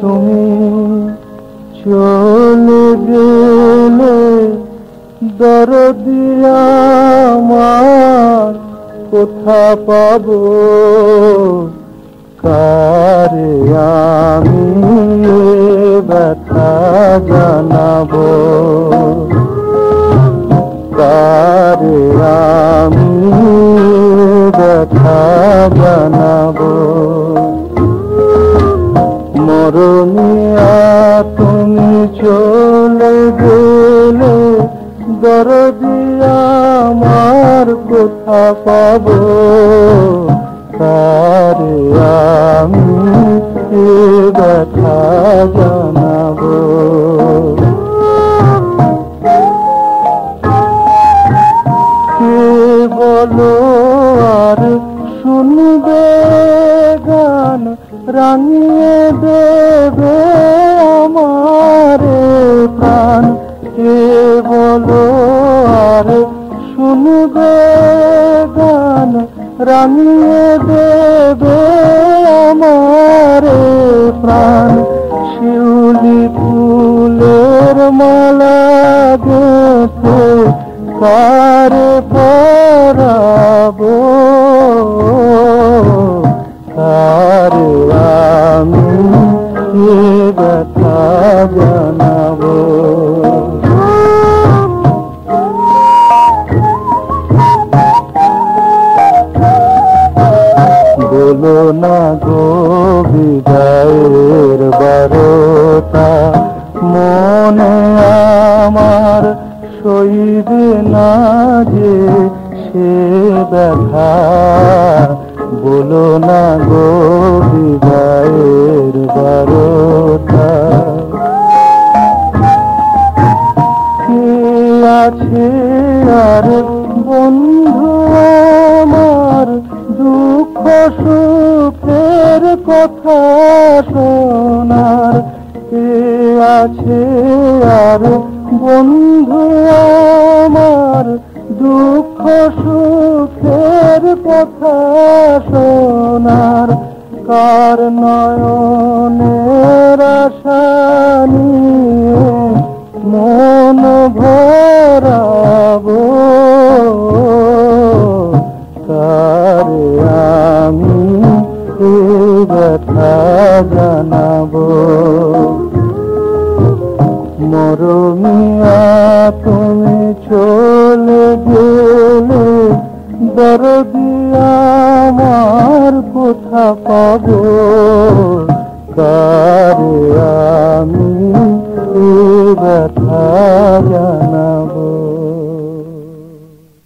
তুমি চলে গেলে দরদি আমার কোথা পাব? কারে আমি ব্যথা জানাব? কারে আমি ব্যথা জানাব? দরদি আমার কোথা পাবো। কারে আমি ব্যথা জানাব। কে বলো আর শুনবে গান, রাঙিয়ে দেবে শুনবে গান, রাঙিয়ে দেবে আমারে প্রাণ। শিউলি ফুলের মালা গেছে কারে পরাবো। কারে আমি ব্যথা জানাব। বলো না গো বিদায়ের বারোটা। মনে আমার সইবে না যে সে ব্যথা। বলো না গো বিদায়ের বারোটা। কে আছে আর বন্ধু আমার দুঃখ সুখের কথা শোনার কে আছে আর বন্ধু আমার দুঃখ সুখের কথা শোনার কার নয়নের আশা ব্যথা জানাব। মরমিয়া তুমি চলে গেলে দরদি আমার কোথা পাবো? কারে আমি